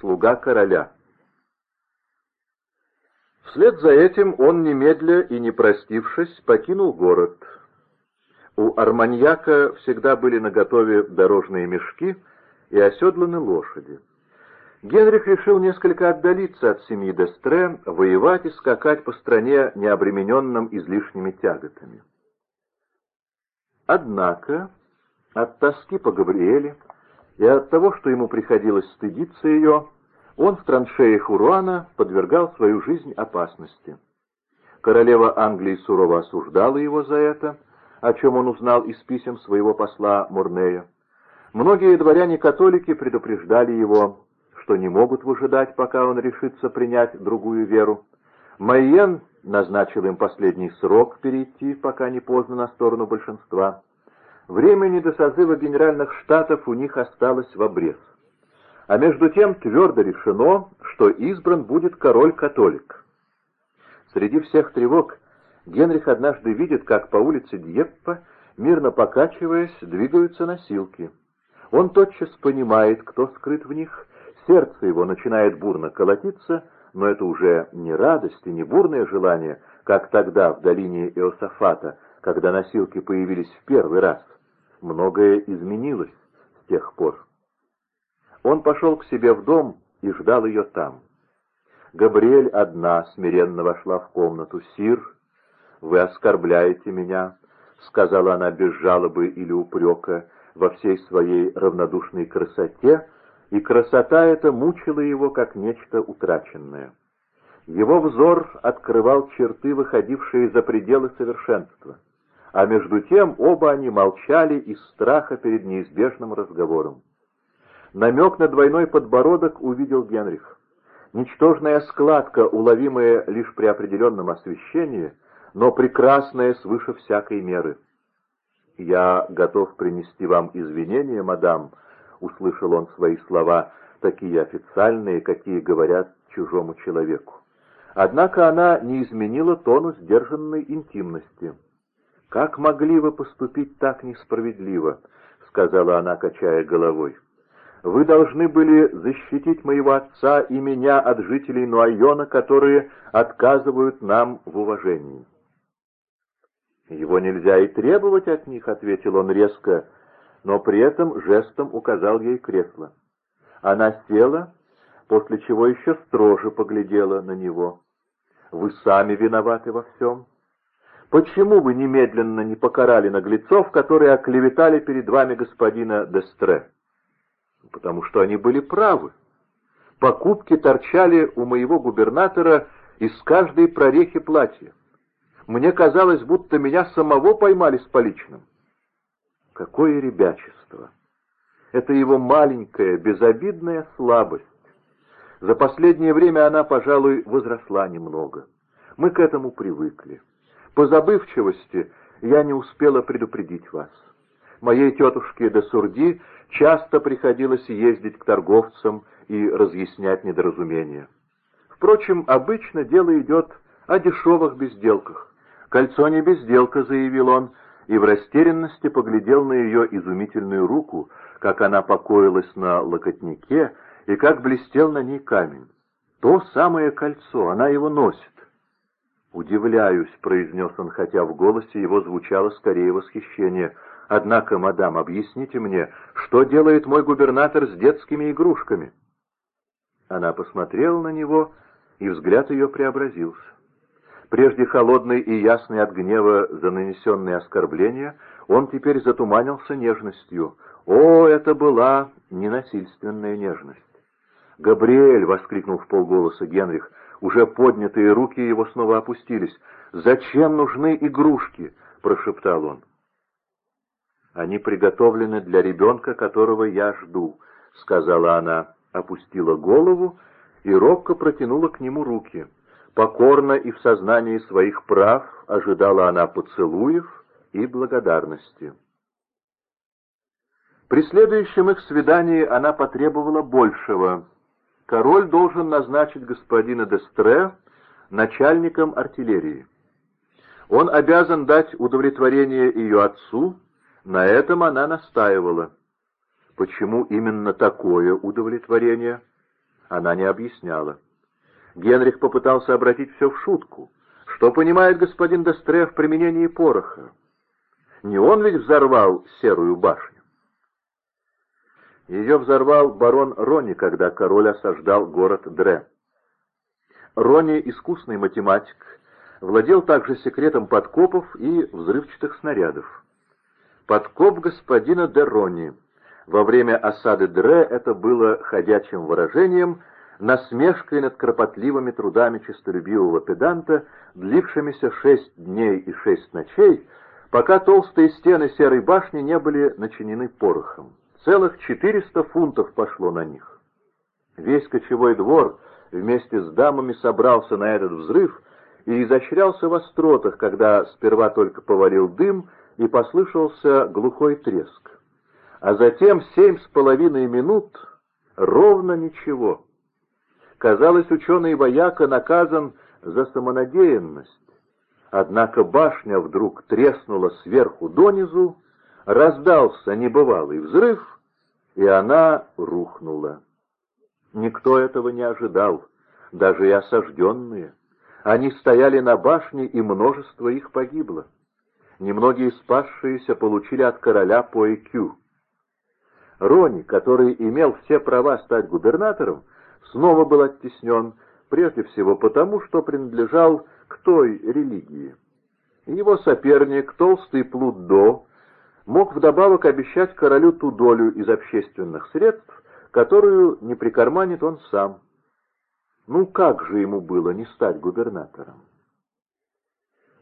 слуга короля. Вслед за этим он немедля и не простившись покинул город. У арманьяка всегда были наготове дорожные мешки и оседланы лошади. Генрих решил несколько отдалиться от семьи Дестре, воевать и скакать по стране, не обремененным излишними тяготами. Однако от тоски по Габриэле и от того, что ему приходилось стыдиться ее, он в траншеях Уруана подвергал свою жизнь опасности. Королева Англии сурово осуждала его за это, о чем он узнал из писем своего посла Мурнея. Многие дворяне-католики предупреждали его, что не могут выжидать, пока он решится принять другую веру. Майен назначил им последний срок перейти, пока не поздно, на сторону большинства. Времени до созыва Генеральных Штатов у них осталось в обрез. А между тем твердо решено, что избран будет король-католик. Среди всех тревог Генрих однажды видит, как по улице Дьеппа, мирно покачиваясь, двигаются носилки. Он тотчас понимает, кто скрыт в них, сердце его начинает бурно колотиться, но это уже не радость и не бурное желание, как тогда в долине Иосафата, когда носилки появились в первый раз многое изменилось с тех пор. Он пошел к себе в дом и ждал ее там. Габриэль одна смиренно вошла в комнату. «Сир, вы оскорбляете меня», — сказала она без жалобы или упрека, во всей своей равнодушной красоте, и красота эта мучила его, как нечто утраченное. Его взор открывал черты, выходившие за пределы совершенства а между тем оба они молчали из страха перед неизбежным разговором. Намек на двойной подбородок увидел Генрих. Ничтожная складка, уловимая лишь при определенном освещении, но прекрасная свыше всякой меры. «Я готов принести вам извинения, мадам», — услышал он свои слова, такие официальные, какие говорят чужому человеку. Однако она не изменила тону сдержанной интимности. «Как могли вы поступить так несправедливо?» — сказала она, качая головой. «Вы должны были защитить моего отца и меня от жителей Нуайона, которые отказывают нам в уважении». «Его нельзя и требовать от них», — ответил он резко, но при этом жестом указал ей кресло. Она села, после чего еще строже поглядела на него. «Вы сами виноваты во всем». Почему вы немедленно не покарали наглецов, которые оклеветали перед вами господина Дестре? Потому что они были правы. Покупки торчали у моего губернатора из каждой прорехи платья. Мне казалось, будто меня самого поймали с поличным. Какое ребячество! Это его маленькая, безобидная слабость. За последнее время она, пожалуй, возросла немного. Мы к этому привыкли. По забывчивости я не успела предупредить вас. Моей тетушке де Сурди часто приходилось ездить к торговцам и разъяснять недоразумения. Впрочем, обычно дело идет о дешевых безделках. «Кольцо не безделка», — заявил он, и в растерянности поглядел на ее изумительную руку, как она покоилась на локотнике и как блестел на ней камень. То самое кольцо, она его носит. «Удивляюсь», — произнес он, хотя в голосе его звучало скорее восхищение. «Однако, мадам, объясните мне, что делает мой губернатор с детскими игрушками?» Она посмотрела на него, и взгляд ее преобразился. Прежде холодный и ясный от гнева за нанесенные оскорбления, он теперь затуманился нежностью. О, это была ненасильственная нежность! «Габриэль!» — воскликнул в полголоса Генрих. Уже поднятые руки его снова опустились. «Зачем нужны игрушки?» — прошептал он. «Они приготовлены для ребенка, которого я жду», — сказала она, опустила голову и робко протянула к нему руки. Покорно и в сознании своих прав ожидала она поцелуев и благодарности. При следующем их свидании она потребовала большего — король должен назначить господина Дестре начальником артиллерии. Он обязан дать удовлетворение ее отцу, на этом она настаивала. Почему именно такое удовлетворение? Она не объясняла. Генрих попытался обратить все в шутку. Что понимает господин Дестре в применении пороха? Не он ведь взорвал серую башню? Ее взорвал барон Рони, когда король осаждал город Дре. Рони, искусный математик, владел также секретом подкопов и взрывчатых снарядов. Подкоп господина де Рони. Во время осады Дре это было ходячим выражением, насмешкой над кропотливыми трудами честолюбивого педанта, длившимися шесть дней и шесть ночей, пока толстые стены серой башни не были начинены порохом. Целых 400 фунтов пошло на них. Весь кочевой двор вместе с дамами собрался на этот взрыв и изощрялся в остротах, когда сперва только повалил дым и послышался глухой треск. А затем семь с половиной минут ровно ничего. Казалось, ученый вояка наказан за самонадеянность. Однако башня вдруг треснула сверху донизу, раздался небывалый взрыв, и она рухнула. Никто этого не ожидал, даже и осажденные. Они стояли на башне, и множество их погибло. Немногие спасшиеся получили от короля по ЭКЮ. Рони, который имел все права стать губернатором, снова был оттеснен, прежде всего потому, что принадлежал к той религии. Его соперник, толстый Плудо, мог вдобавок обещать королю ту долю из общественных средств, которую не прикарманит он сам. Ну как же ему было не стать губернатором?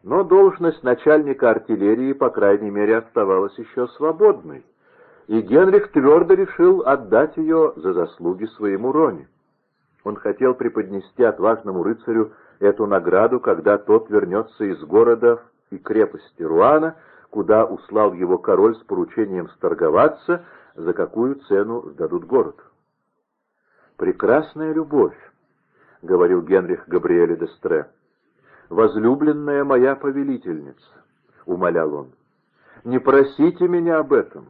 Но должность начальника артиллерии, по крайней мере, оставалась еще свободной, и Генрих твердо решил отдать ее за заслуги своему Роне. Он хотел преподнести отважному рыцарю эту награду, когда тот вернется из города и крепости Руана, куда услал его король с поручением сторговаться, за какую цену сдадут город. «Прекрасная любовь», — говорил Генрих Габриэле де Стре, — «возлюбленная моя повелительница», — умолял он, — «не просите меня об этом.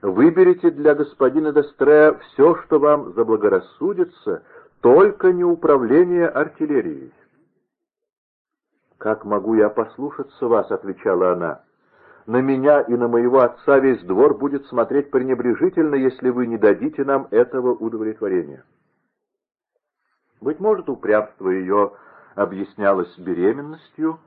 Выберите для господина де Стре все, что вам заблагорассудится, только не управление артиллерией». «Как могу я послушаться вас?» — отвечала она на меня и на моего отца весь двор будет смотреть пренебрежительно, если вы не дадите нам этого удовлетворения. Быть может, упрямство ее объяснялось беременностью.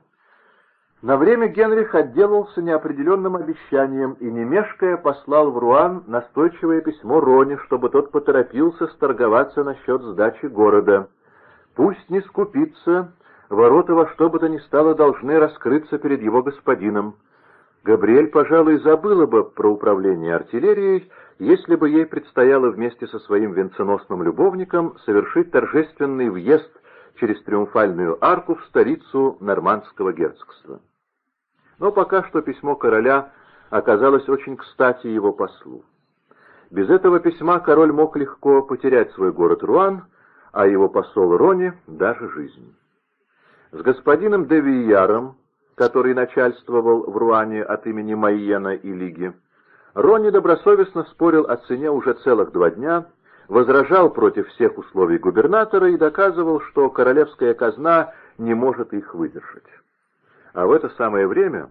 На время Генрих отделался неопределенным обещанием и, не мешкая, послал в Руан настойчивое письмо Роне, чтобы тот поторопился сторговаться насчет сдачи города. Пусть не скупится, ворота во что бы то ни стало должны раскрыться перед его господином. Габриэль, пожалуй, забыла бы про управление артиллерией, если бы ей предстояло вместе со своим венценосным любовником совершить торжественный въезд через Триумфальную арку в столицу нормандского герцогства. Но пока что письмо короля оказалось очень кстати его послу. Без этого письма король мог легко потерять свой город Руан, а его посол Рони — даже жизнь. С господином де Вияром который начальствовал в Руане от имени Майена и Лиги, Ронни добросовестно спорил о цене уже целых два дня, возражал против всех условий губернатора и доказывал, что королевская казна не может их выдержать. А в это самое время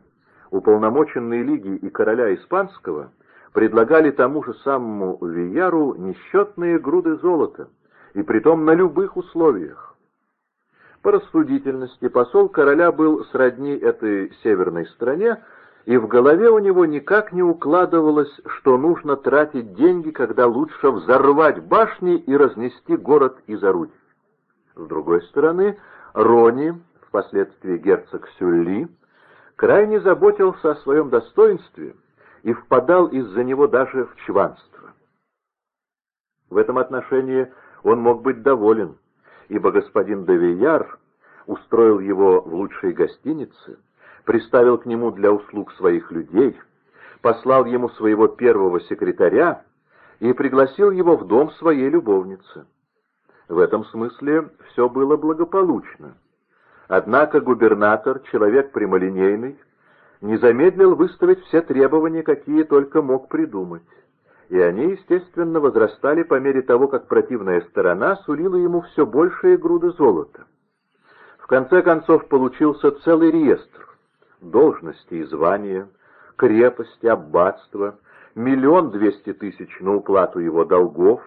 уполномоченные Лиги и короля Испанского предлагали тому же самому Вияру несчетные груды золота, и притом на любых условиях. По рассудительности посол короля был сродни этой северной стране, и в голове у него никак не укладывалось, что нужно тратить деньги, когда лучше взорвать башни и разнести город из орудий. С другой стороны, Рони, впоследствии герцог Сюлли, крайне заботился о своем достоинстве и впадал из-за него даже в чванство. В этом отношении он мог быть доволен ибо господин Девияр устроил его в лучшей гостинице, приставил к нему для услуг своих людей, послал ему своего первого секретаря и пригласил его в дом своей любовницы. В этом смысле все было благополучно. Однако губернатор, человек прямолинейный, не замедлил выставить все требования, какие только мог придумать. И они, естественно, возрастали по мере того, как противная сторона сулила ему все большие груды золота. В конце концов получился целый реестр должности и звания, крепости, аббатства, миллион двести тысяч на уплату его долгов,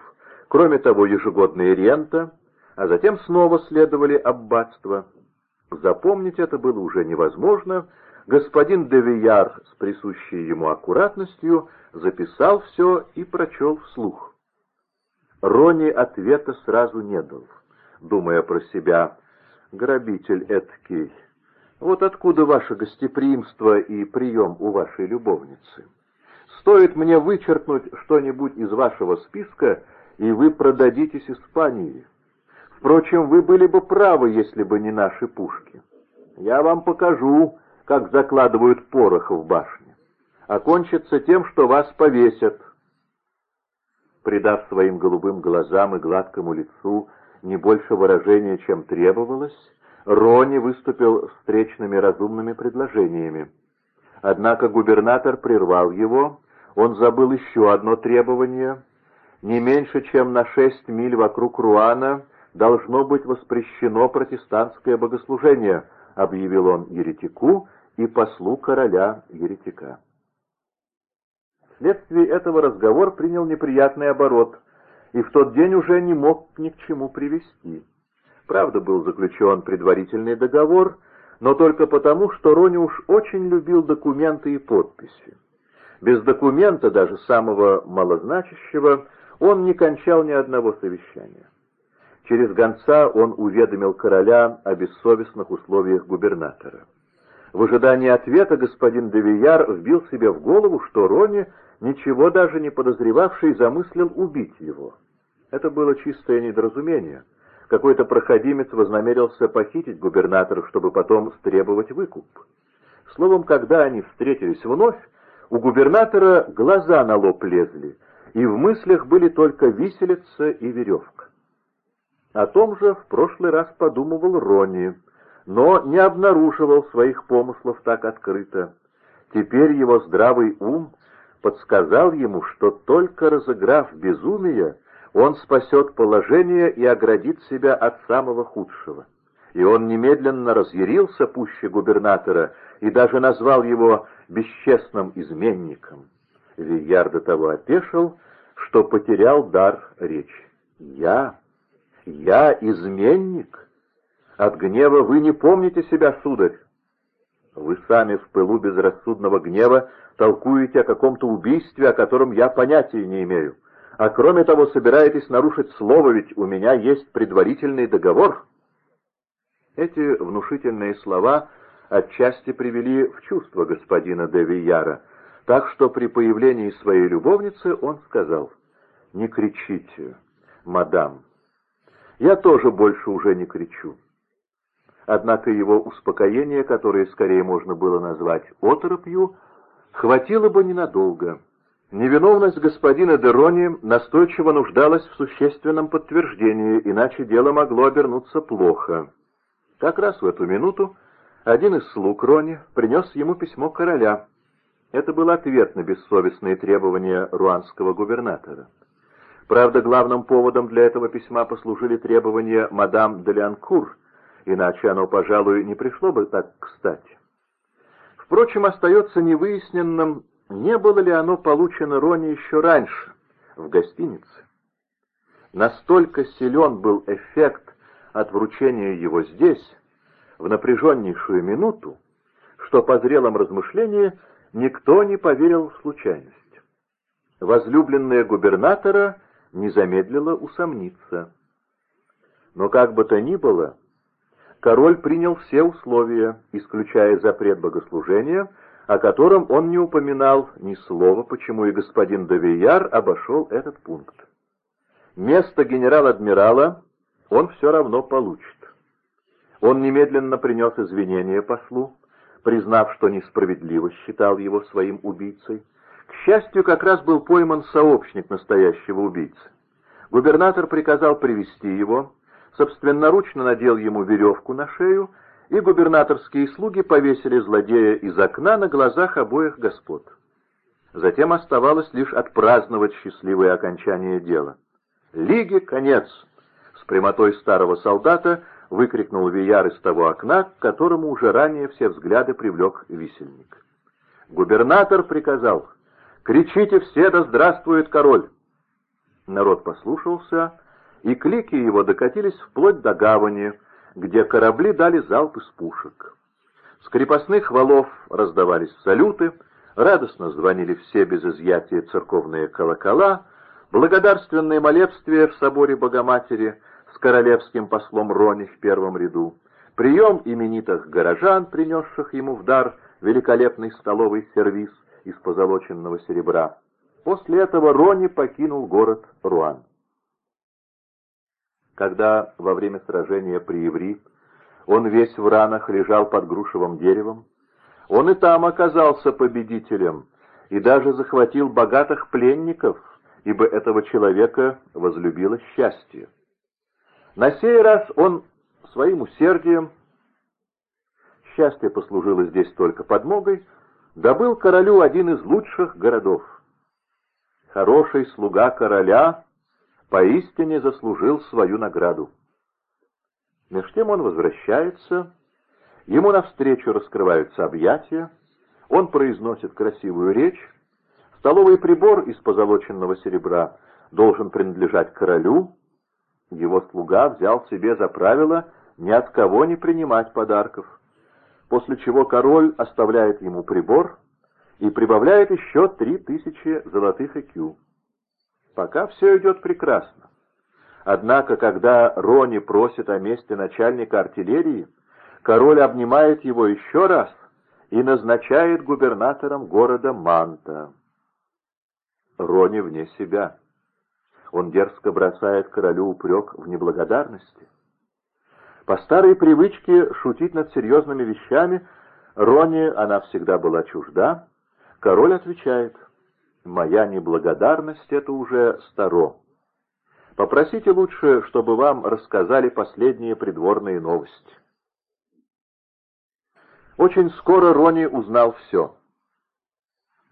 кроме того ежегодная рента, а затем снова следовали аббатства. Запомнить это было уже невозможно, господин Девияр с присущей ему аккуратностью записал все и прочел вслух. Рони ответа сразу не дал, думая про себя, грабитель эткий. Вот откуда ваше гостеприимство и прием у вашей любовницы. Стоит мне вычеркнуть что-нибудь из вашего списка, и вы продадитесь Испании. Впрочем, вы были бы правы, если бы не наши пушки. Я вам покажу, как закладывают порох в башне. Окончится тем, что вас повесят. Придав своим голубым глазам и гладкому лицу не больше выражения, чем требовалось, Рони выступил встречными разумными предложениями. Однако губернатор прервал его, он забыл еще одно требование. Не меньше, чем на шесть миль вокруг Руана должно быть воспрещено протестантское богослужение, объявил он еретику и послу короля еретика. Вследствие этого разговор принял неприятный оборот, и в тот день уже не мог ни к чему привести. Правда, был заключен предварительный договор, но только потому, что Рони уж очень любил документы и подписи. Без документа, даже самого малозначащего, он не кончал ни одного совещания. Через гонца он уведомил короля о бессовестных условиях губернатора. В ожидании ответа господин Девияр вбил себе в голову, что Рони, ничего даже не подозревавший, замыслил убить его. Это было чистое недоразумение — какой-то проходимец вознамерился похитить губернатора, чтобы потом стребовать выкуп. Словом, когда они встретились вновь, у губернатора глаза на лоб лезли, и в мыслях были только виселица и веревка. О том же в прошлый раз подумывал Ронни, но не обнаруживал своих помыслов так открыто. Теперь его здравый ум подсказал ему, что только разыграв безумие, он спасет положение и оградит себя от самого худшего. И он немедленно разъярился пуще губернатора и даже назвал его бесчестным изменником. Вильяр до того опешил, что потерял дар речи. «Я? Я изменник? От гнева вы не помните себя, сударь. Вы сами в пылу безрассудного гнева толкуете о каком-то убийстве, о котором я понятия не имею. А кроме того, собираетесь нарушить слово, ведь у меня есть предварительный договор». Эти внушительные слова отчасти привели в чувство господина де так что при появлении своей любовницы он сказал, «Не кричите, мадам. Я тоже больше уже не кричу». Однако его успокоение, которое скорее можно было назвать оторопью, хватило бы ненадолго. Невиновность господина Дерони настойчиво нуждалась в существенном подтверждении, иначе дело могло обернуться плохо. Как раз в эту минуту один из слуг Рони принес ему письмо короля. Это был ответ на бессовестные требования руанского губернатора. Правда, главным поводом для этого письма послужили требования мадам де Лянкур, иначе оно, пожалуй, не пришло бы так кстати. Впрочем, остается невыясненным, не было ли оно получено Рони еще раньше, в гостинице. Настолько силен был эффект от вручения его здесь, в напряженнейшую минуту, что по зрелом размышлении никто не поверил в случайность. Возлюбленная губернатора не замедлила усомниться. Но как бы то ни было, король принял все условия, исключая запрет богослужения — о котором он не упоминал ни слова, почему и господин Давияр обошел этот пункт. Место генерал-адмирала он все равно получит. Он немедленно принес извинения послу, признав, что несправедливо считал его своим убийцей. К счастью, как раз был пойман сообщник настоящего убийцы. Губернатор приказал привести его, собственноручно надел ему веревку на шею и губернаторские слуги повесили злодея из окна на глазах обоих господ. Затем оставалось лишь отпраздновать счастливое окончание дела. «Лиге конец!» — с прямотой старого солдата выкрикнул Вияр из того окна, к которому уже ранее все взгляды привлек висельник. Губернатор приказал «Кричите все, да здравствует король!» Народ послушался, и клики его докатились вплоть до гавани, где корабли дали залп из пушек. С крепостных валов раздавались салюты, радостно звонили все без изъятия церковные колокола, благодарственное молебствие в соборе Богоматери с королевским послом Рони в первом ряду, прием именитых горожан, принесших ему в дар великолепный столовый сервиз из позолоченного серебра. После этого Рони покинул город Руан. Когда во время сражения при Иври он весь в ранах лежал под грушевым деревом, он и там оказался победителем и даже захватил богатых пленников, ибо этого человека возлюбило счастье. На сей раз он своим усердием, счастье послужило здесь только подмогой, добыл королю один из лучших городов. Хороший слуга короля поистине заслужил свою награду. Меж тем он возвращается, ему навстречу раскрываются объятия, он произносит красивую речь, столовый прибор из позолоченного серебра должен принадлежать королю, его слуга взял себе за правило ни от кого не принимать подарков, после чего король оставляет ему прибор и прибавляет еще три тысячи золотых ЭКЮ. Пока все идет прекрасно. Однако, когда Рони просит о месте начальника артиллерии, король обнимает его еще раз и назначает губернатором города Манта. Рони вне себя. Он дерзко бросает королю упрек в неблагодарности. По старой привычке шутить над серьезными вещами Рони она всегда была чужда. Король отвечает, «Моя неблагодарность — это уже старо. Попросите лучше, чтобы вам рассказали последние придворные новости». Очень скоро Рони узнал все.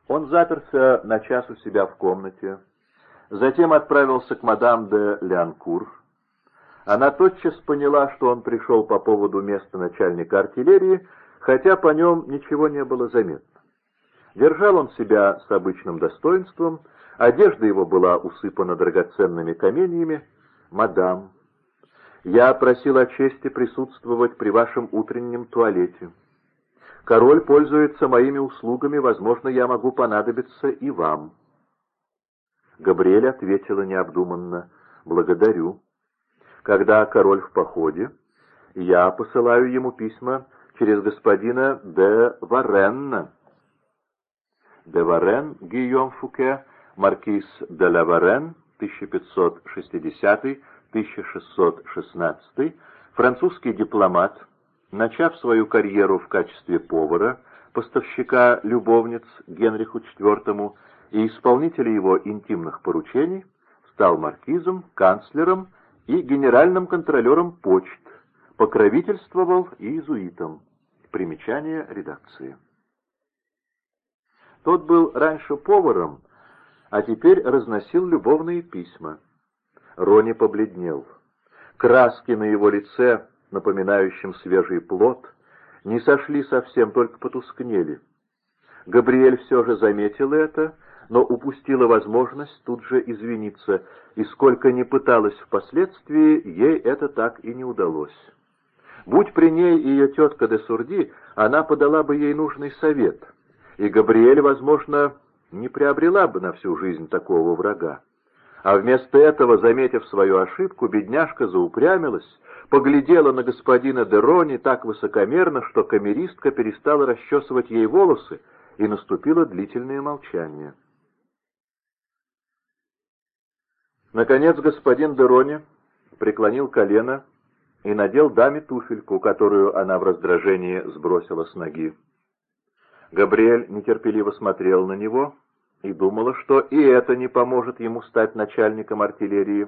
Он заперся на час у себя в комнате, затем отправился к мадам де Лянкур. Она тотчас поняла, что он пришел по поводу места начальника артиллерии, хотя по нем ничего не было заметно. Держал он себя с обычным достоинством, одежда его была усыпана драгоценными каменьями. «Мадам, я просил о чести присутствовать при вашем утреннем туалете. Король пользуется моими услугами, возможно, я могу понадобиться и вам». Габриэль ответила необдуманно, «Благодарю. Когда король в походе, я посылаю ему письма через господина де Варенна». Де Варен Гийом Фуке, маркиз де ла Варен, 1560-1616, французский дипломат, начав свою карьеру в качестве повара, поставщика любовниц Генриху IV и исполнителя его интимных поручений, стал маркизом, канцлером и генеральным контролером почт, покровительствовал иезуитам. Примечание редакции. Тот был раньше поваром, а теперь разносил любовные письма. Рони побледнел. Краски на его лице, напоминающем свежий плод, не сошли совсем, только потускнели. Габриэль все же заметил это, но упустила возможность тут же извиниться, и сколько ни пыталась впоследствии, ей это так и не удалось. Будь при ней ее тетка де Сурди, она подала бы ей нужный совет — и Габриэль, возможно, не приобрела бы на всю жизнь такого врага. А вместо этого, заметив свою ошибку, бедняжка заупрямилась, поглядела на господина Дерони так высокомерно, что камеристка перестала расчесывать ей волосы, и наступило длительное молчание. Наконец господин Дерони преклонил колено и надел даме туфельку, которую она в раздражении сбросила с ноги. Габриэль нетерпеливо смотрел на него и думала, что и это не поможет ему стать начальником артиллерии.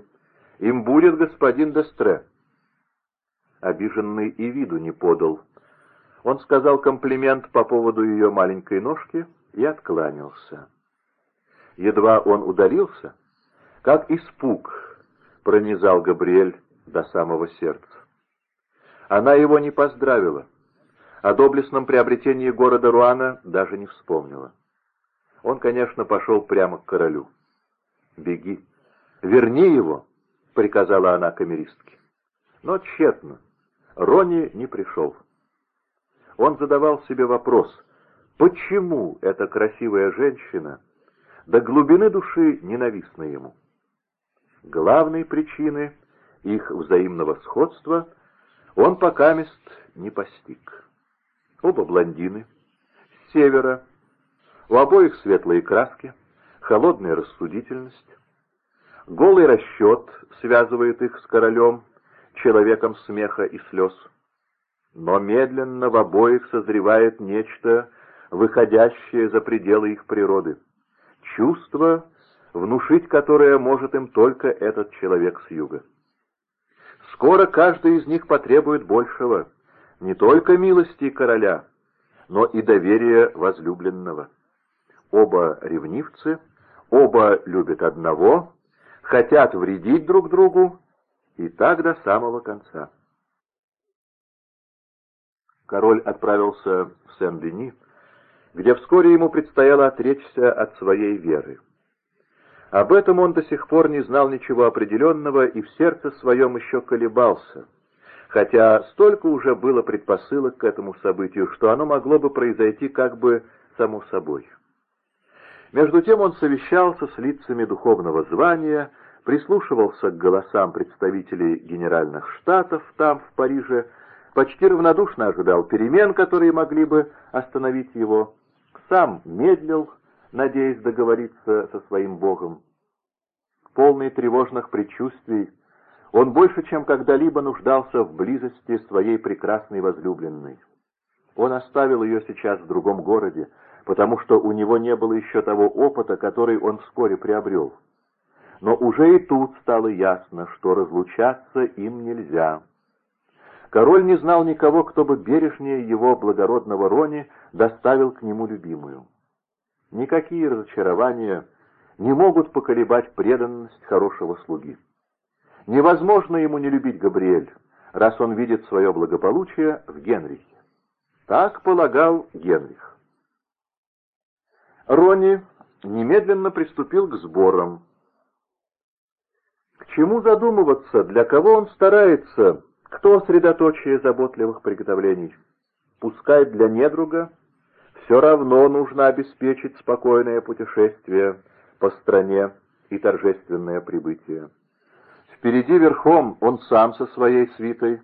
Им будет господин Дестре. Обиженный и виду не подал. Он сказал комплимент по поводу ее маленькой ножки и откланялся. едва он удалился, как испуг пронизал Габриэль до самого сердца. Она его не поздравила, о доблестном приобретении города Руана даже не вспомнила. Он, конечно, пошел прямо к королю. «Беги, верни его!» — приказала она камеристке. Но тщетно. Рони не пришел. Он задавал себе вопрос, почему эта красивая женщина до глубины души ненавистна ему? Главной причины их взаимного сходства он покамест не постиг. Оба блондины, с севера, у обоих светлые краски, холодная рассудительность. Голый расчет связывает их с королем, человеком смеха и слез. Но медленно в обоих созревает нечто, выходящее за пределы их природы. Чувство, внушить которое может им только этот человек с юга. Скоро каждый из них потребует большего, не только милости короля, но и доверия возлюбленного. Оба ревнивцы, оба любят одного, хотят вредить друг другу, и так до самого конца. Король отправился в Сен-Дени, где вскоре ему предстояло отречься от своей веры. Об этом он до сих пор не знал ничего определенного и в сердце своем еще колебался, хотя столько уже было предпосылок к этому событию, что оно могло бы произойти как бы само собой. Между тем он совещался с лицами духовного звания, прислушивался к голосам представителей генеральных штатов там, в Париже, почти равнодушно ожидал перемен, которые могли бы остановить его, сам медлил, надеясь договориться со своим Богом. Полный тревожных предчувствий, он больше, чем когда-либо нуждался в близости своей прекрасной возлюбленной. Он оставил ее сейчас в другом городе, потому что у него не было еще того опыта, который он вскоре приобрел. Но уже и тут стало ясно, что разлучаться им нельзя. Король не знал никого, кто бы бережнее его благородного Рони доставил к нему любимую. Никакие разочарования не могут поколебать преданность хорошего слуги. Невозможно ему не любить Габриэль, раз он видит свое благополучие в Генрихе. Так полагал Генрих. Рони немедленно приступил к сборам. К чему задумываться, для кого он старается, кто средоточие заботливых приготовлений? Пускай для недруга все равно нужно обеспечить спокойное путешествие по стране и торжественное прибытие. Впереди верхом он сам со своей свитой,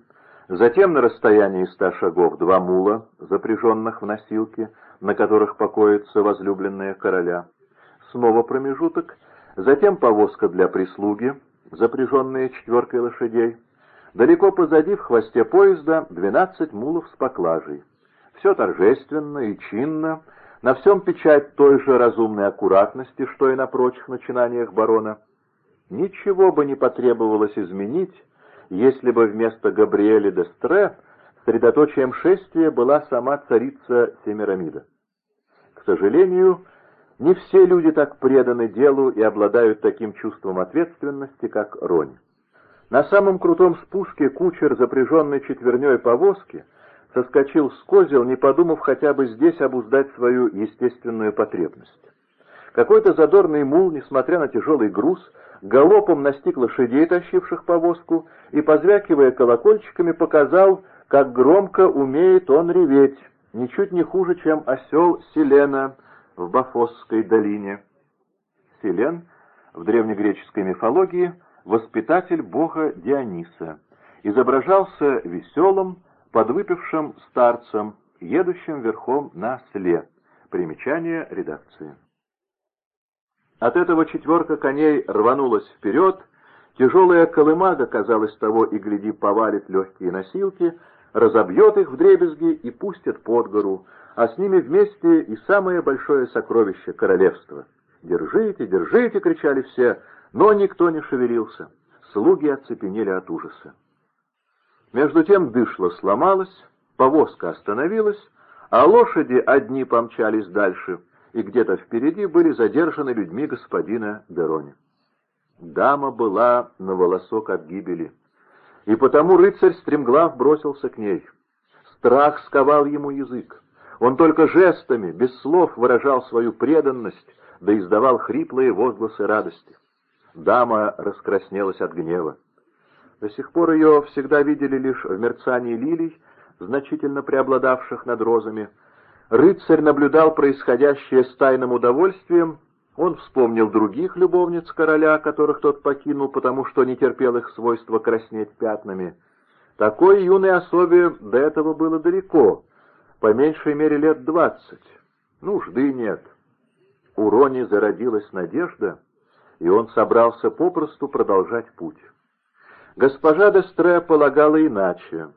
затем на расстоянии ста шагов два мула, запряженных в носилки, на которых покоится возлюбленная короля. Снова промежуток, затем повозка для прислуги, запряженная четверкой лошадей. Далеко позади, в хвосте поезда, двенадцать мулов с поклажей. Все торжественно и чинно, на всем печать той же разумной аккуратности, что и на прочих начинаниях барона. Ничего бы не потребовалось изменить, если бы вместо Габриэля де Стре средоточием шествия была сама царица Семирамида. К сожалению, не все люди так преданы делу и обладают таким чувством ответственности, как Ронь. На самом крутом спуске кучер, запряженный четверней повозки, соскочил с козел, не подумав хотя бы здесь обуздать свою естественную потребность. Какой-то задорный мул, несмотря на тяжелый груз, галопом настиг лошадей, тащивших повозку, и, позвякивая колокольчиками, показал, как громко умеет он реветь, ничуть не хуже, чем осел Селена в Бафосской долине. Селен в древнегреческой мифологии воспитатель бога Диониса, изображался веселым, подвыпившим старцем, едущим верхом на сле. Примечание редакции. От этого четверка коней рванулась вперед, тяжелая колымага, казалось, того и гляди, повалит легкие носилки, разобьет их в дребезги и пустит под гору, а с ними вместе и самое большое сокровище королевства. «Держите, держите!» — кричали все, но никто не шевелился. Слуги оцепенели от ужаса. Между тем дышло сломалось, повозка остановилась, а лошади одни помчались дальше — и где-то впереди были задержаны людьми господина Берони. Дама была на волосок от гибели, и потому рыцарь стремглав бросился к ней. Страх сковал ему язык. Он только жестами, без слов выражал свою преданность, да издавал хриплые возгласы радости. Дама раскраснелась от гнева. До сих пор ее всегда видели лишь в мерцании лилий, значительно преобладавших над розами. Рыцарь наблюдал происходящее с тайным удовольствием, он вспомнил других любовниц короля, которых тот покинул, потому что не терпел их свойства краснеть пятнами. Такой юной особе до этого было далеко, по меньшей мере лет двадцать. Нужды нет. У Рони зародилась надежда, и он собрался попросту продолжать путь. Госпожа Дестре полагала иначе.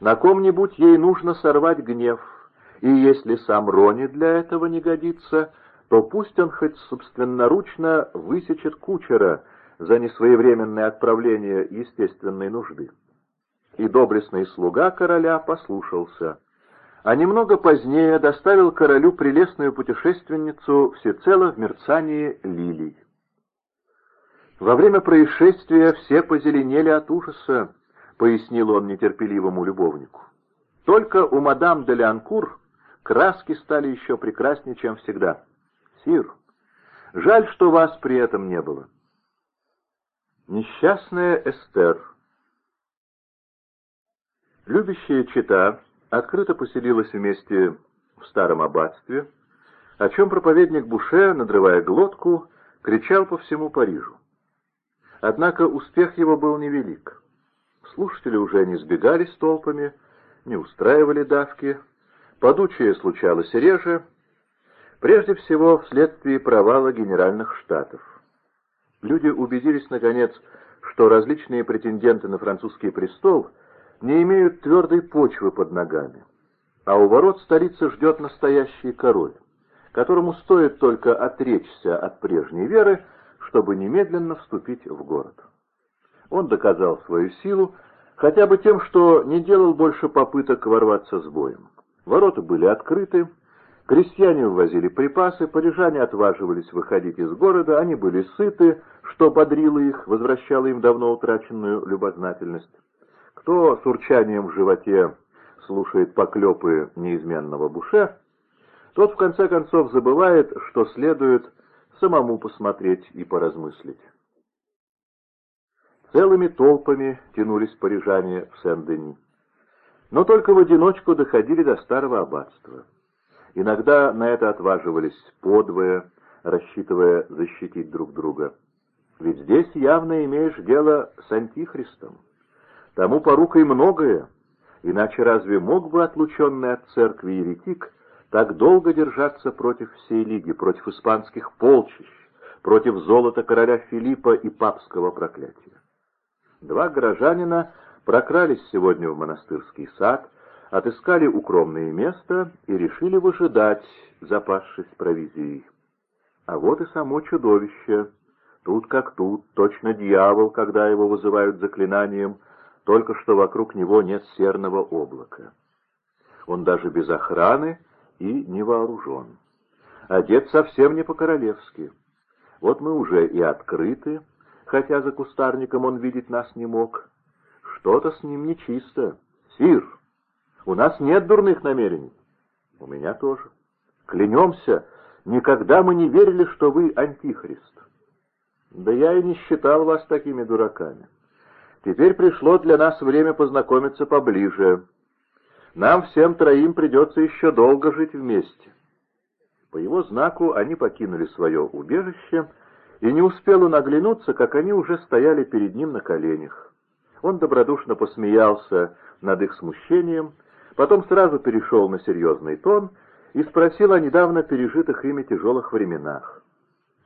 На ком-нибудь ей нужно сорвать гнев, и если сам Рони для этого не годится, то пусть он хоть собственноручно высечет кучера за несвоевременное отправление естественной нужды. И доблестный слуга короля послушался, а немного позднее доставил королю прелестную путешественницу всецело в мерцании лилий. Во время происшествия все позеленели от ужаса, пояснил он нетерпеливому любовнику. Только у мадам де Леанкур краски стали еще прекраснее, чем всегда. Сир, жаль, что вас при этом не было. Несчастная Эстер. Любящая чита открыто поселилась вместе в старом аббатстве, о чем проповедник Буше, надрывая глотку, кричал по всему Парижу. Однако успех его был невелик. Слушатели уже не сбегались толпами, не устраивали давки, подучие случалось реже, прежде всего вследствие провала генеральных штатов. Люди убедились, наконец, что различные претенденты на французский престол не имеют твердой почвы под ногами, а у ворот столицы ждет настоящий король, которому стоит только отречься от прежней веры, чтобы немедленно вступить в город. Он доказал свою силу хотя бы тем, что не делал больше попыток ворваться с боем. Ворота были открыты, крестьяне увозили припасы, парижане отваживались выходить из города, они были сыты, что бодрило их, возвращало им давно утраченную любознательность. Кто с урчанием в животе слушает поклепы неизменного буше, тот в конце концов забывает, что следует самому посмотреть и поразмыслить. Целыми толпами тянулись парижане в Сен-Дени. Но только в одиночку доходили до старого аббатства. Иногда на это отваживались подвое, рассчитывая защитить друг друга. Ведь здесь явно имеешь дело с антихристом. Тому порукой многое, иначе разве мог бы отлученный от церкви еретик так долго держаться против всей лиги, против испанских полчищ, против золота короля Филиппа и папского проклятия. Два горожанина прокрались сегодня в монастырский сад, отыскали укромное место и решили выжидать, запасшись провизией. А вот и само чудовище. Тут как тут, точно дьявол, когда его вызывают заклинанием, только что вокруг него нет серного облака. Он даже без охраны и не вооружен. Одет совсем не по-королевски. Вот мы уже и открыты, хотя за кустарником он видеть нас не мог. Что-то с ним нечисто. Сир, у нас нет дурных намерений. У меня тоже. Клянемся, никогда мы не верили, что вы антихрист. Да я и не считал вас такими дураками. Теперь пришло для нас время познакомиться поближе. Нам всем троим придется еще долго жить вместе. По его знаку они покинули свое убежище, и не успел он оглянуться, как они уже стояли перед ним на коленях. Он добродушно посмеялся над их смущением, потом сразу перешел на серьезный тон и спросил о недавно пережитых ими тяжелых временах.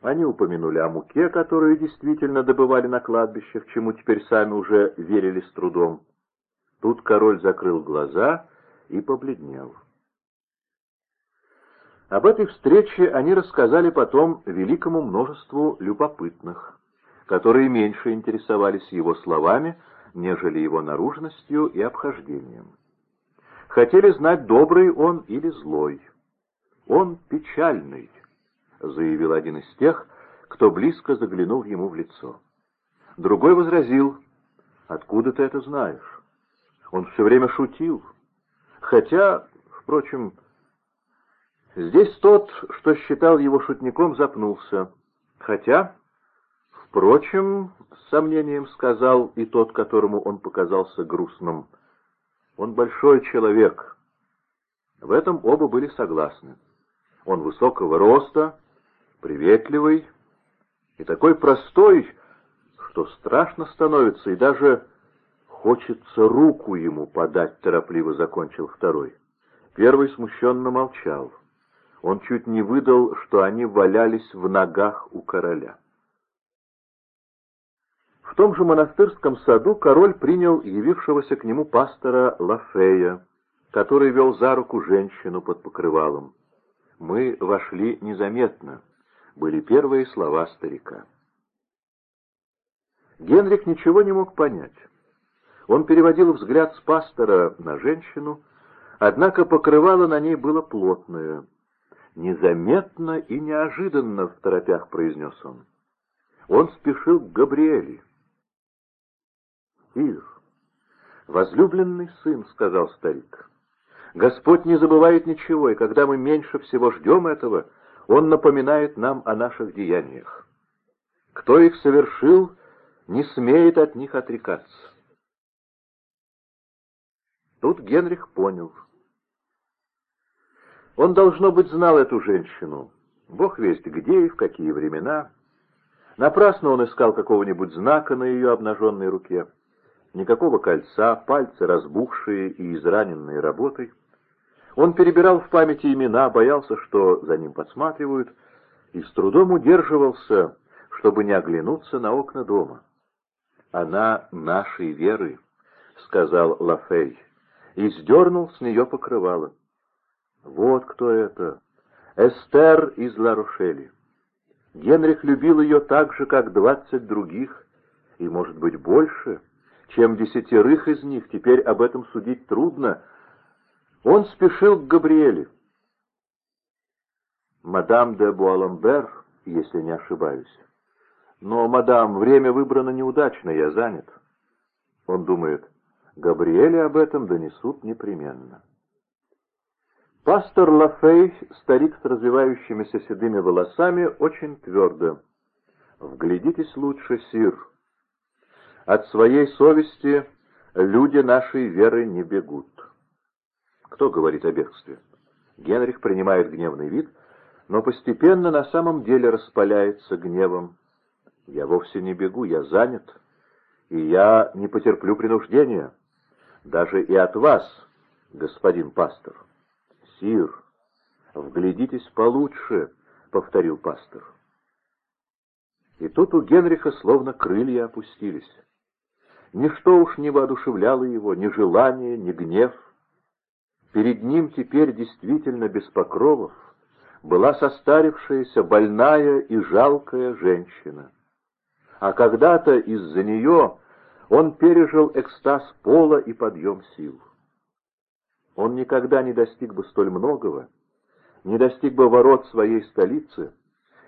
Они упомянули о муке, которую действительно добывали на кладбищах, чему теперь сами уже верили с трудом. Тут король закрыл глаза и побледнел. Об этой встрече они рассказали потом великому множеству любопытных, которые меньше интересовались его словами, нежели его наружностью и обхождением. Хотели знать, добрый он или злой. он печальный», — заявил один из тех, кто близко заглянул ему в лицо. Другой возразил, «Откуда ты это знаешь? Он все время шутил. Хотя, впрочем, здесь тот, что считал его шутником, запнулся. Хотя, впрочем, с сомнением сказал и тот, которому он показался грустным, он большой человек». В этом оба были согласны. Он высокого роста, приветливый и такой простой, что страшно становится, и даже хочется руку ему подать, торопливо закончил второй. Первый смущенно молчал. Он чуть не выдал, что они валялись в ногах у короля. Том же монастырском саду король принял явившегося к нему пастора Лафея, который вел за руку женщину под покрывалом. «Мы вошли незаметно», — были первые слова старика. Генрих ничего не мог понять. Он переводил взгляд с пастора на женщину, однако покрывало на ней было плотное. «Незаметно и неожиданно», — в торопях произнес он. Он спешил к Габриэле. «Ир, возлюбленный сын», — сказал старик, — «Господь не забывает ничего, и когда мы меньше всего ждем этого, Он напоминает нам о наших деяниях. Кто их совершил, не смеет от них отрекаться. Тут Генрих понял. Он, должно быть, знал эту женщину. Бог весть где и в какие времена. Напрасно он искал какого-нибудь знака на ее обнаженной руке. Никакого кольца, пальцы разбухшие и израненные работой. Он перебирал в памяти имена, боялся, что за ним подсматривают, и с трудом удерживался, чтобы не оглянуться на окна дома. «Она нашей веры», — сказал Лафей, и сдернул с нее покрывало. «Вот кто это! Эстер из Ларушели. Генрих любил ее так же, как двадцать других, и, может быть, больше, чем десятерых из них, теперь об этом судить трудно. Он спешил к Габриэле. Мадам де Буаламбер, если не ошибаюсь. «Но, мадам, время выбрано неудачно, я занят». Он думает, Габриэле об этом донесут непременно. Пастор Лафей, старик с развивающимися седыми волосами, очень твердо. «Вглядитесь лучше, сир. От своей совести люди нашей веры не бегут». Кто говорит о бегстве? Генрих принимает гневный вид, но постепенно на самом деле распаляется гневом. Я вовсе не бегу, я занят, и я не потерплю принуждения, даже и от вас, господин пастор. Сир, вглядитесь получше, — повторил пастор. И тут у Генриха словно крылья опустились. Ничто уж не воодушевляло его, ни желание, ни гнев. Перед ним теперь действительно без покровов была состарившаяся, больная и жалкая женщина а когда-то из-за нее он пережил экстаз пола и подъем сил. Он никогда не достиг бы столь многого, не достиг бы ворот своей столицы,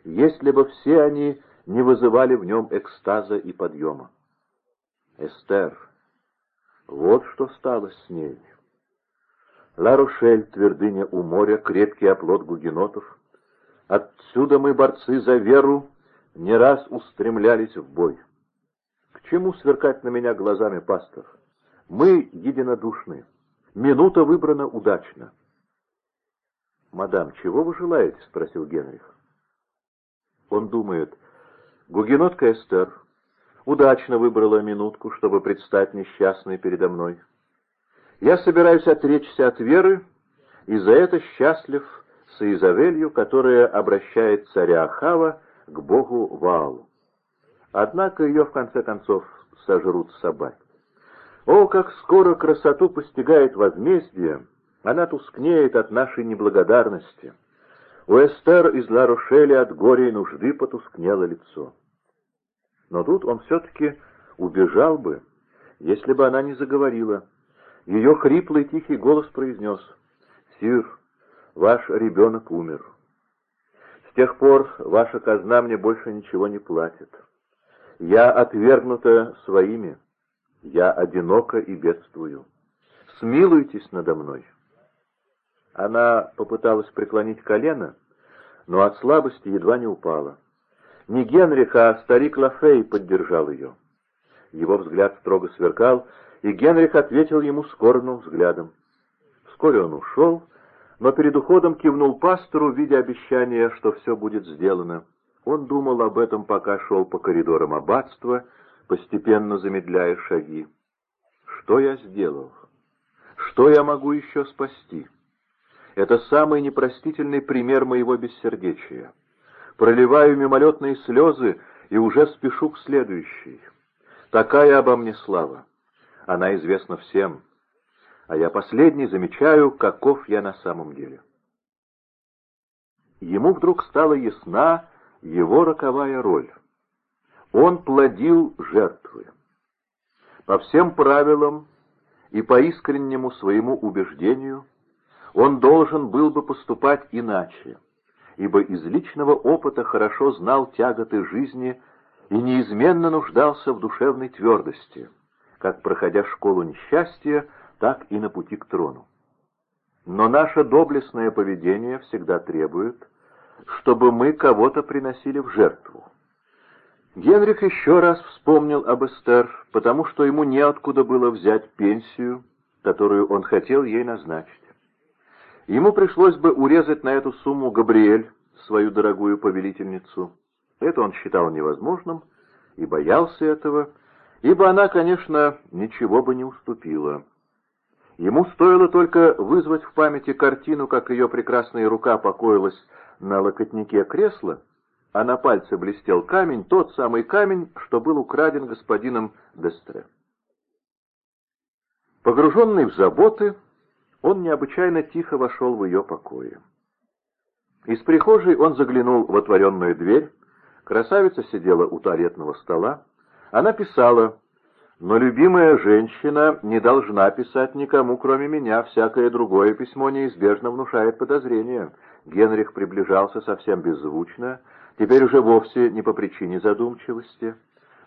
если бы все они не вызывали в нем экстаза и подъема. Эстер, вот что стало с ней. Ла-Рошель, твердыня у моря, крепкий оплот гугенотов. Отсюда мы, борцы за веру, не раз устремлялись в бой. К чему сверкать на меня глазами, пастор? Мы единодушны. Минута выбрана удачно. «Мадам, чего вы желаете?» — спросил Генрих. Он думает, гугенотка Эстер удачно выбрала минутку, чтобы предстать несчастной передо мной. Я собираюсь отречься от веры, и за это счастлив с Изавелью, которая обращает царя Ахава к богу Ваалу. Однако ее, в конце концов, сожрут собаки. О, как скоро красоту постигает возмездие! Она тускнеет от нашей неблагодарности. У Эстер из Ларушели от горя и нужды потускнело лицо. Но тут он все-таки убежал бы, если бы она не заговорила. Ее хриплый тихий голос произнес, «Сир, Ваш ребенок умер. С тех пор ваша казна мне больше ничего не платит. Я отвергнута своими, я одинока и бедствую. Смилуйтесь надо мной. Она попыталась преклонить колено, но от слабости едва не упала. Не Генрих, а старик Лафей поддержал ее. Его взгляд строго сверкал, и Генрих ответил ему скорбным взглядом. Вскоре он ушел, но перед уходом кивнул пастору, видя обещание, что все будет сделано. Он думал об этом, пока шел по коридорам аббатства, постепенно замедляя шаги. Что я сделал? Что я могу еще спасти? Это самый непростительный пример моего бессердечия. Проливаю мимолетные слезы и уже спешу к следующей. Такая обо мне слава. Она известна всем. А я последний замечаю, каков я на самом деле. Ему вдруг стала ясна его роковая роль. Он плодил жертвы. По всем правилам и по искреннему своему убеждению он должен был бы поступать иначе, ибо из личного опыта хорошо знал тяготы жизни и неизменно нуждался в душевной твердости, как проходя школу несчастья, так и на пути к трону. Но наше доблестное поведение всегда требует, чтобы мы кого-то приносили в жертву. Генрих еще раз вспомнил об Эстер, потому что ему неоткуда было взять пенсию, которую он хотел ей назначить. Ему пришлось бы урезать на эту сумму Габриэль, свою дорогую повелительницу. Это он считал невозможным и боялся этого, ибо она, конечно, ничего бы не уступила. Ему стоило только вызвать в памяти картину, как ее прекрасная рука покоилась на локотнике кресла, а на пальце блестел камень, тот самый камень, что был украден господином Дестре. Погруженный в заботы, он необычайно тихо вошел в ее покои. Из прихожей он заглянул в отворенную дверь, красавица сидела у туалетного стола, она писала «Но любимая женщина не должна писать никому, кроме меня, всякое другое письмо неизбежно внушает подозрения». Генрих приближался совсем беззвучно, теперь уже вовсе не по причине задумчивости.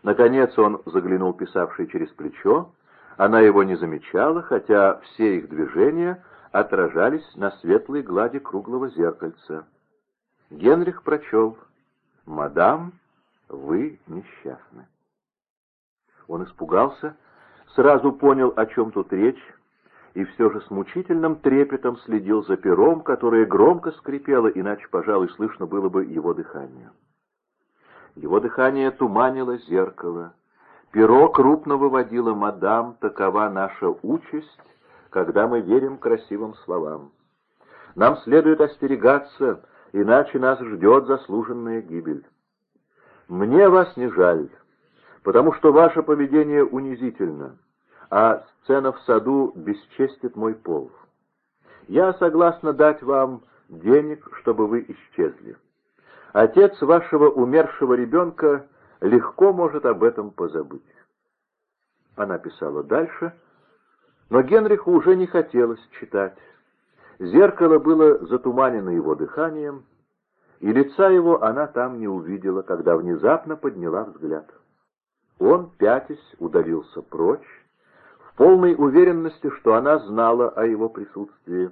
Наконец он заглянул писавший через плечо. Она его не замечала, хотя все их движения отражались на светлой глади круглого зеркальца. Генрих прочел «Мадам, вы несчастны». Он испугался, сразу понял, о чем тут речь, и все же с мучительным трепетом следил за пером, которое громко скрипело, иначе, пожалуй, слышно было бы его дыхание. Его дыхание туманило зеркало. Перо крупно выводило «Мадам, такова наша участь, когда мы верим красивым словам. Нам следует остерегаться, иначе нас ждет заслуженная гибель. Мне вас не жаль, потому что ваше поведение унизительно» а сцена в саду бесчестит мой пол. Я согласна дать вам денег, чтобы вы исчезли. Отец вашего умершего ребенка легко может об этом позабыть. Она писала дальше, но Генриху уже не хотелось читать. Зеркало было затуманено его дыханием, и лица его она там не увидела, когда внезапно подняла взгляд. Он, пятясь, удалился прочь, полной уверенности, что она знала о его присутствии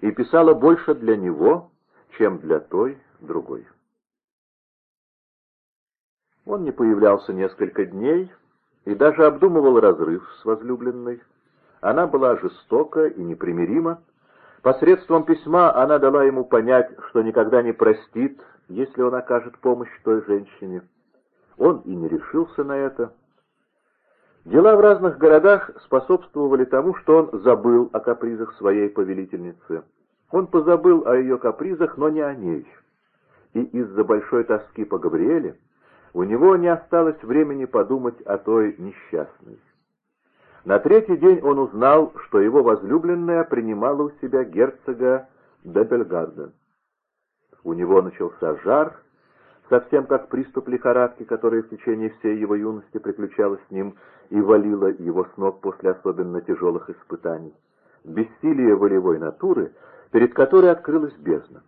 и писала больше для него, чем для той другой. Он не появлялся несколько дней и даже обдумывал разрыв с возлюбленной. Она была жестока и непримирима. Посредством письма она дала ему понять, что никогда не простит, если он окажет помощь той женщине. Он и не решился на это. Дела в разных городах способствовали тому, что он забыл о капризах своей повелительницы. Он позабыл о ее капризах, но не о ней. И из-за большой тоски по Габриэле у него не осталось времени подумать о той несчастной. На третий день он узнал, что его возлюбленная принимала у себя герцога Дебельгарда. У него начался жар, совсем как приступ лихорадки, которая в течение всей его юности приключалась с ним и валила его с ног после особенно тяжелых испытаний. Бессилие волевой натуры перед которой открылась бездна.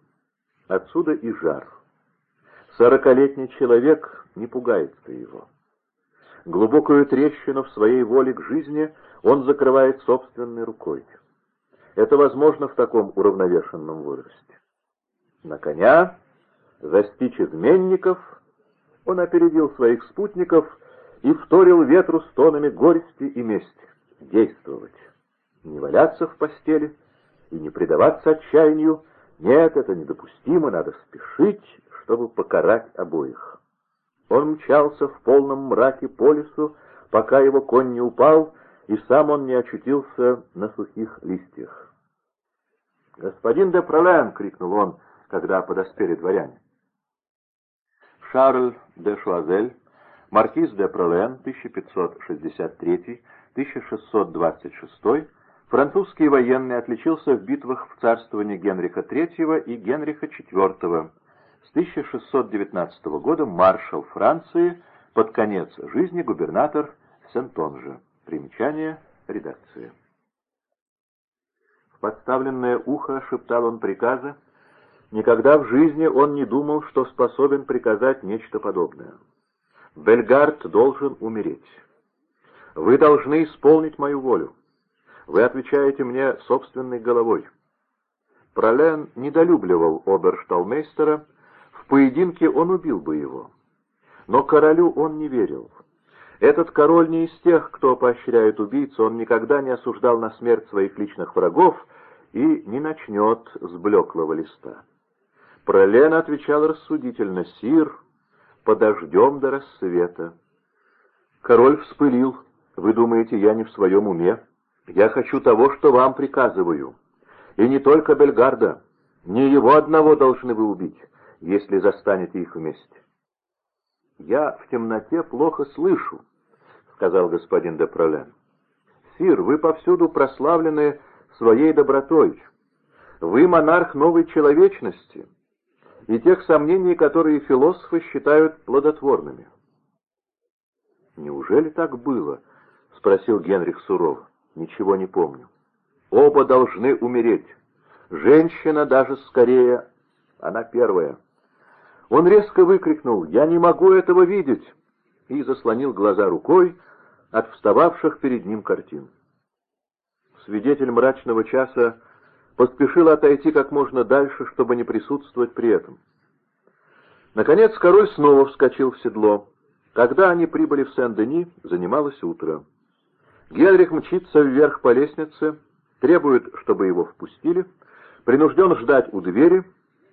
Отсюда и жар. Сорокалетний человек не пугается его. Глубокую трещину в своей воле к жизни он закрывает собственной рукой. Это возможно в таком уравновешенном возрасте. На коня, застичь изменников, он опередил своих спутников и вторил ветру стонами горести и мести. Действовать. Не валяться в постели и не предаваться отчаянию. Нет, это недопустимо, надо спешить, чтобы покарать обоих. Он мчался в полном мраке по лесу, пока его конь не упал, и сам он не очутился на сухих листьях. «Господин де Пролен!» — крикнул он, когда подоспели дворяне. Шарль де Шуазель, маркиз де Пролен, 1563-1626, французский военный, отличился в битвах в царствовании Генриха III и Генриха IV, с 1619 года маршал Франции, под конец жизни губернатор Сентонжа. Примечание редакции. В подставленное ухо шептал он приказы. Никогда в жизни он не думал, что способен приказать нечто подобное. Бельгард должен умереть. Вы должны исполнить мою волю. Вы отвечаете мне собственной головой. Пролен недолюбливал обершталмейстера, поединке он убил бы его. Но королю он не верил. Этот король не из тех, кто поощряет убийцу, он никогда не осуждал на смерть своих личных врагов и не начнет с блеклого листа. Пролен отвечал рассудительно, «Сир, подождем до рассвета». Король вспылил, «Вы думаете, я не в своем уме? Я хочу того, что вам приказываю. И не только Бельгарда, не его одного должны вы убить, если застанете их вместе. «Я в темноте плохо слышу», — сказал господин де Пролен. «Сир, вы повсюду прославлены своей добротой. Вы монарх новой человечности и тех сомнений, которые философы считают плодотворными». «Неужели так было?» — спросил Генрих сурово. «Ничего не помню. Оба должны умереть. Женщина даже скорее, она первая». Он резко выкрикнул «Я не могу этого видеть!» и заслонил глаза рукой от встававших перед ним картин. Свидетель мрачного часа поспешил отойти как можно дальше, чтобы не присутствовать при этом. Наконец король снова вскочил в седло. Когда они прибыли в Сен-Дени, занималось утро. Генрих мчится вверх по лестнице, требует, чтобы его впустили, принужден ждать у двери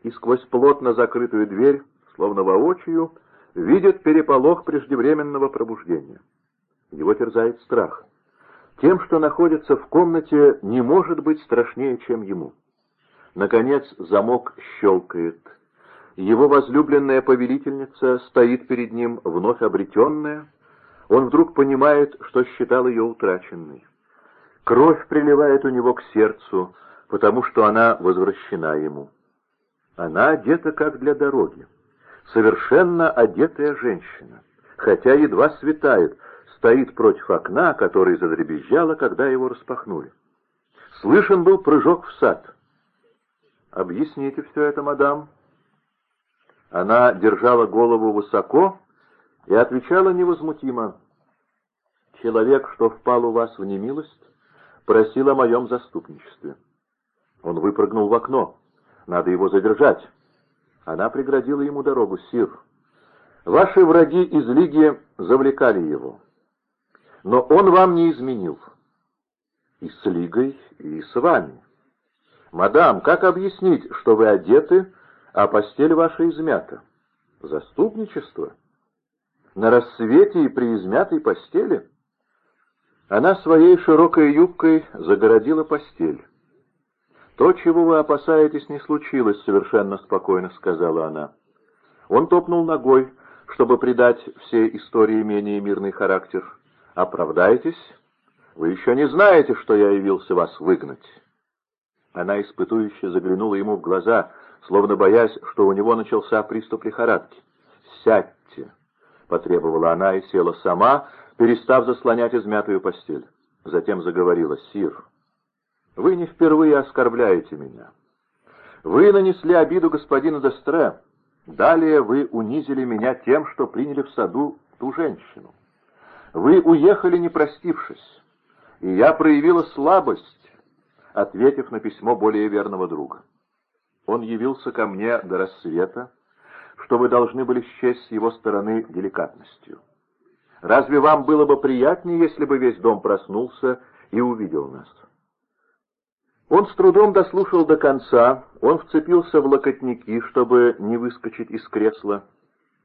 и сквозь плотно закрытую дверь словно воочию, видит переполох преждевременного пробуждения. Его терзает страх. Тем, что находится в комнате, не может быть страшнее, чем ему. Наконец замок щелкает. Его возлюбленная повелительница стоит перед ним вновь обретенная. Он вдруг понимает, что считал ее утраченной. Кровь приливает у него к сердцу, потому что она возвращена ему. Она одета как для дороги совершенно одетая женщина, хотя едва светает, стоит против окна, которое задребезжало, когда его распахнули. Слышен был прыжок в сад. «Объясните все это, мадам». Она держала голову высоко и отвечала невозмутимо. «Человек, что впал у вас в немилость, просил о моем заступничестве. Он выпрыгнул в окно. Надо его задержать». Она преградила ему дорогу, Сир. Ваши враги из Лиги завлекали его. Но он вам не изменил. И с Лигой, и с вами. Мадам, как объяснить, что вы одеты, а постель ваша измята? Заступничество? На рассвете и при измятой постели? Она своей широкой юбкой загородила постель. «То, чего вы опасаетесь, не случилось», — совершенно спокойно сказала она. Он топнул ногой, чтобы придать всей истории менее мирный характер. «Оправдайтесь? Вы еще не знаете, что я явился вас выгнать». Она испытующе заглянула ему в глаза, словно боясь, что у него начался приступ лихорадки. «Сядьте», — потребовала она и села сама, перестав заслонять измятую постель. Затем заговорила «Сир». Вы не впервые оскорбляете меня. Вы нанесли обиду господину Дестре. Далее вы унизили меня тем, что приняли в саду ту женщину. Вы уехали, не простившись, и я проявила слабость, ответив на письмо более верного друга. Он явился ко мне до рассвета, что вы должны были счесть с его стороны деликатностью. Разве вам было бы приятнее, если бы весь дом проснулся и увидел нас? Он с трудом дослушал до конца, он вцепился в локотники, чтобы не выскочить из кресла.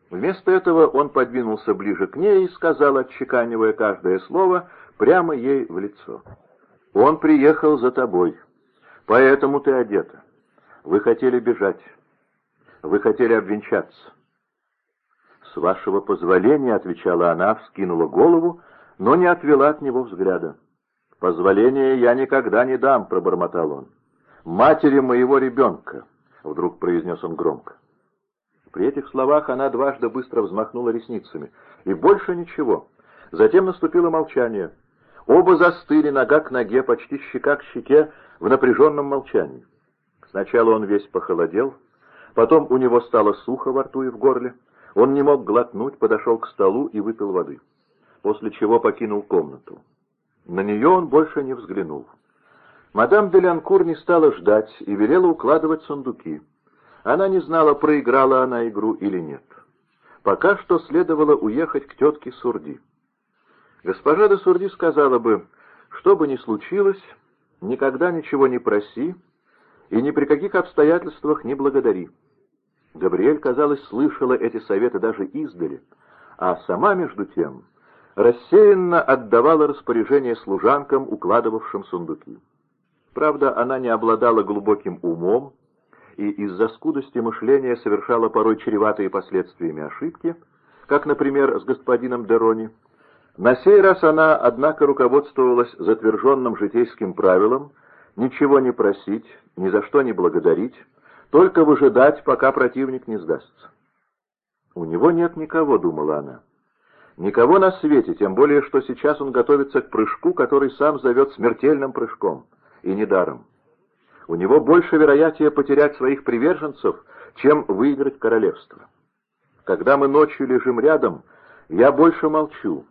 Вместо этого он подвинулся ближе к ней и сказал, отчеканивая каждое слово, прямо ей в лицо. «Он приехал за тобой, поэтому ты одета. Вы хотели бежать, вы хотели обвенчаться. «С вашего позволения», — отвечала она, вскинула голову, но не отвела от него взгляда. «Позволения я никогда не дам», — пробормотал он. «Матери моего ребенка», — вдруг произнес он громко. При этих словах она дважды быстро взмахнула ресницами. И больше ничего. Затем наступило молчание. Оба застыли нога к ноге, почти щека к щеке, в напряженном молчании. Сначала он весь похолодел, потом у него стало сухо во рту и в горле. Он не мог глотнуть, подошел к столу и выпил воды, после чего покинул комнату. На нее он больше не взглянул. Мадам де Лянкур не стала ждать и велела укладывать сундуки. Она не знала, проиграла она игру или нет. Пока что следовало уехать к тетке Сурди. Госпожа де Сурди сказала бы, что бы ни случилось, никогда ничего не проси и ни при каких обстоятельствах не благодари. Габриэль, казалось, слышала эти советы даже издали, а сама, между тем, рассеянно отдавала распоряжение служанкам, укладывавшим сундуки. Правда, она не обладала глубоким умом и из-за скудости мышления совершала порой чреватые последствиями ошибки, как, например, с господином Дерони. На сей раз она, однако, руководствовалась затверженным житейским правилом ничего не просить, ни за что не благодарить, только выжидать, пока противник не сдастся. «У него нет никого», — думала она. «Никого на свете, тем более, что сейчас он готовится к прыжку, который сам зовет смертельным прыжком, и недаром. У него больше вероятия потерять своих приверженцев, чем выиграть королевство. Когда мы ночью лежим рядом, я больше молчу,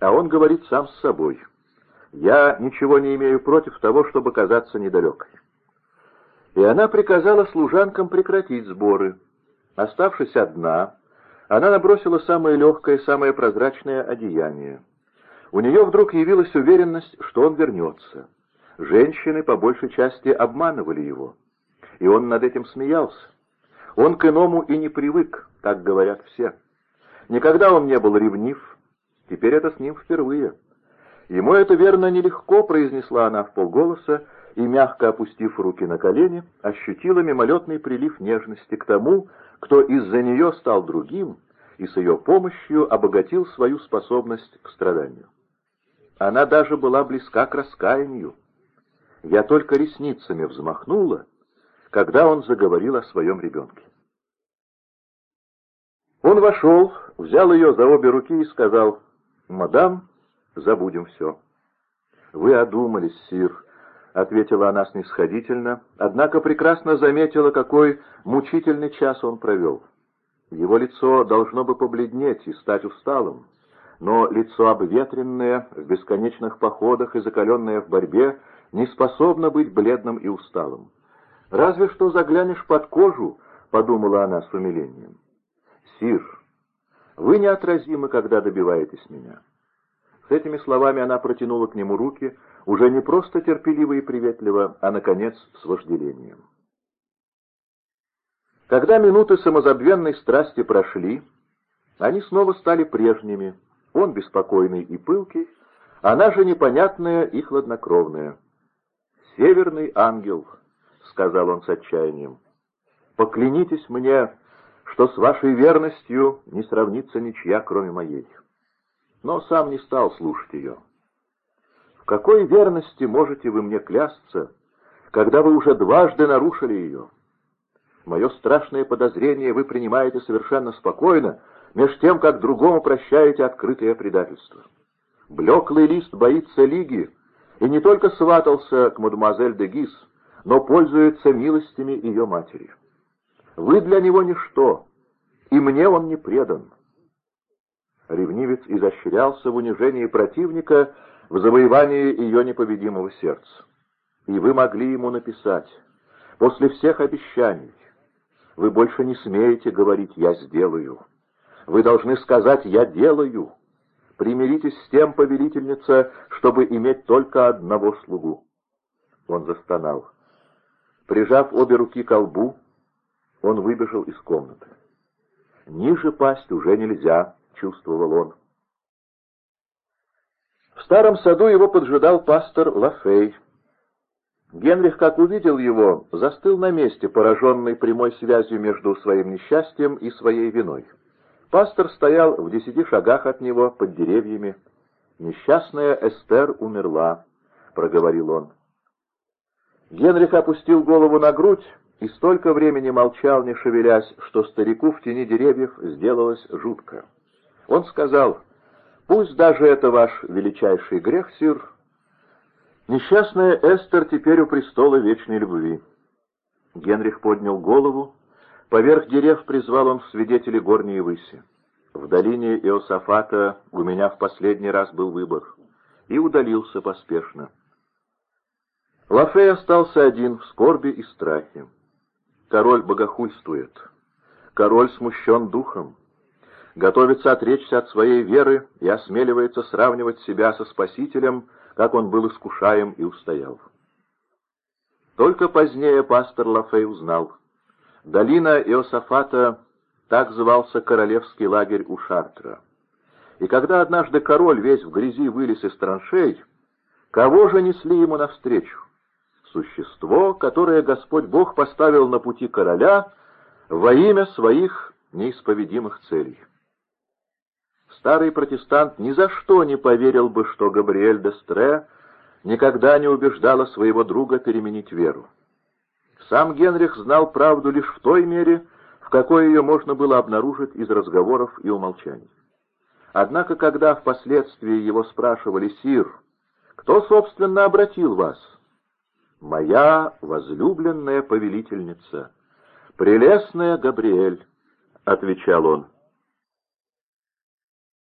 а он говорит сам с собой. Я ничего не имею против того, чтобы казаться недалекой и она приказала служанкам прекратить сборы. Оставшись одна, она набросила самое легкое, самое прозрачное одеяние. У нее вдруг явилась уверенность, что он вернется. Женщины по большей части обманывали его, и он над этим смеялся. Он к иному и не привык, так говорят все. Никогда он не был ревнив, теперь это с ним впервые. Ему это верно нелегко, произнесла она в полголоса, и, мягко опустив руки на колени, ощутила мимолетный прилив нежности к тому, кто из-за нее стал другим и с ее помощью обогатил свою способность к страданию. Она даже была близка к раскаянию. Я только ресницами взмахнула, когда он заговорил о своем ребенке. Он вошел, взял ее за обе руки и сказал, «Мадам, забудем все». «Вы одумались, сир», — ответила она снисходительно, однако прекрасно заметила, какой мучительный час он провел. Его лицо должно бы побледнеть и стать усталым, но лицо обветренное в бесконечных походах и закаленное в борьбе не способно быть бледным и усталым. «Разве что заглянешь под кожу», — подумала она с умилением. «Сир, вы неотразимы, когда добиваетесь меня». С этими словами она протянула к нему руки, уже не просто терпеливо и приветливо, а, наконец, с вожделением. Когда минуты самозабвенной страсти прошли, они снова стали прежними, он беспокойный и пылкий, она же непонятная и хладнокровная. «Северный ангел», — сказал он с отчаянием, — «поклянитесь мне, что с вашей верностью не сравнится ничья, кроме моей» но сам не стал слушать ее. «В какой верности можете вы мне клясться, когда вы уже дважды нарушили ее? Мое страшное подозрение вы принимаете совершенно спокойно, меж тем, как другому прощаете открытое предательство. Блеклый лист боится лиги, и не только сватался к мадемуазель де Гис, но пользуется милостями ее матери. Вы для него ничто, и мне он не предан. Ревнивец изощрялся в унижении противника в завоевании ее непобедимого сердца. И вы могли ему написать, после всех обещаний, вы больше не смеете говорить «я сделаю». Вы должны сказать «я делаю». Примиритесь с тем, повелительница, чтобы иметь только одного слугу. Он застонал. Прижав обе руки к лбу, он выбежал из комнаты. Ниже пасть уже нельзя, чувствовал он. В старом саду его поджидал пастор Лафей. Генрих, как увидел его, застыл на месте, пораженный прямой связью между своим несчастьем и своей виной. Пастор стоял в десяти шагах от него, под деревьями. «Несчастная Эстер умерла», — проговорил он. Генрих опустил голову на грудь и столько времени молчал, не шевелясь, что старику в тени деревьев сделалось жутко. Он сказал, «Пусть даже это ваш величайший грех, сир, несчастная Эстер теперь у престола вечной любви». Генрих поднял голову, поверх дерев призвал он в свидетели горней выси. В долине Иосафата у меня в последний раз был выбор, и удалился поспешно. Лафей остался один в скорби и страхе. Король богохульствует. Король смущен духом. Готовится отречься от своей веры и осмеливается сравнивать себя со Спасителем, как он был искушаем и устоял. Только позднее пастор Лафей узнал. Долина Иосафата так звался королевский лагерь у Шартра. И когда однажды король весь в грязи вылез из траншей, кого же несли ему навстречу? существо, которое Господь Бог поставил на пути короля во имя своих неисповедимых целей. Старый протестант ни за что не поверил бы, что Габриэль де Стре никогда не убеждала своего друга переменить веру. Сам Генрих знал правду лишь в той мере, в какой ее можно было обнаружить из разговоров и умолчаний. Однако, когда впоследствии его спрашивали «Сир, кто, собственно, обратил вас?» «Моя возлюбленная повелительница, прелестная Габриэль», — отвечал он.